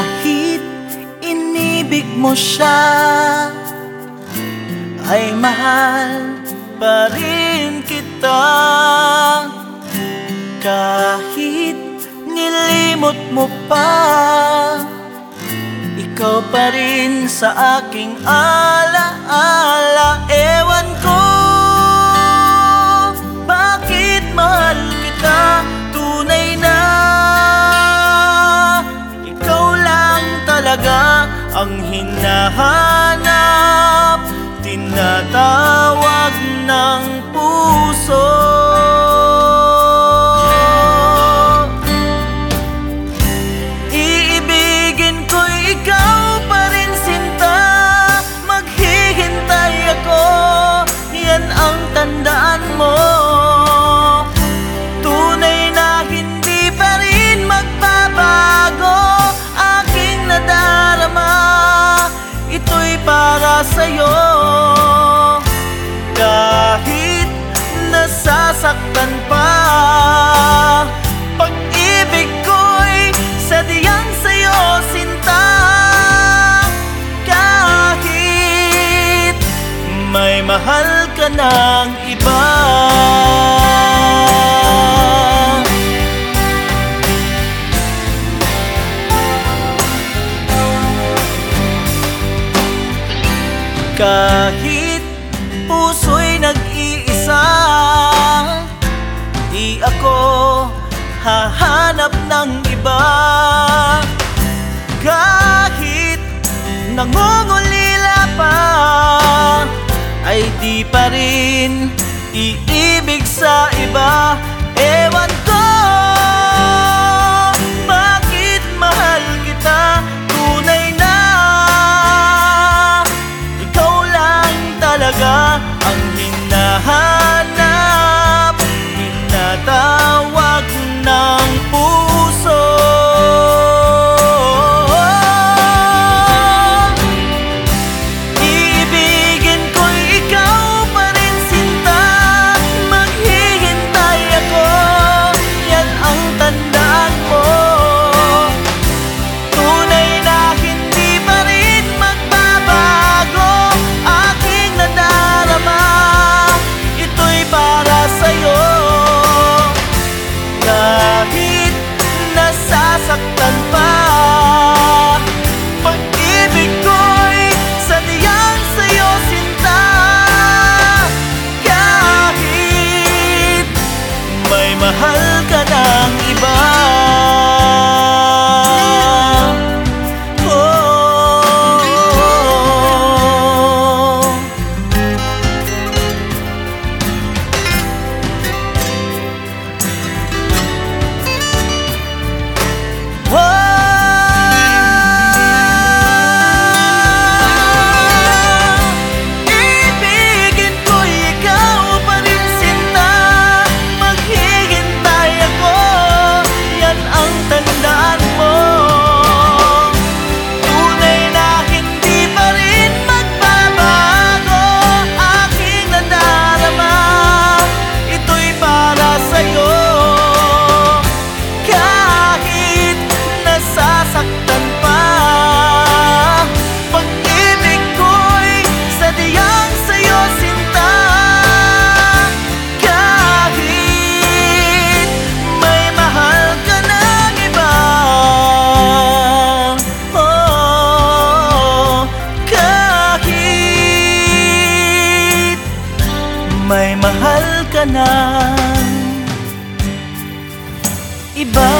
Kahit inibig mo siya Ay mahal pa rin kita. Kahit nilimot mo pa Ikaw pa rin sa aking ay ang hinahanap Tinatawag ng nasaktan pa. Pag-ibig ko'y sadyang sa'yo sinta. Kahit may mahal ka ng iba. Kahit Hahanap ng iba. Kahit nangungulila pa Ay di pa rin iibig sa iba. Ewan mahal ka ng iba. mahal ka ng iba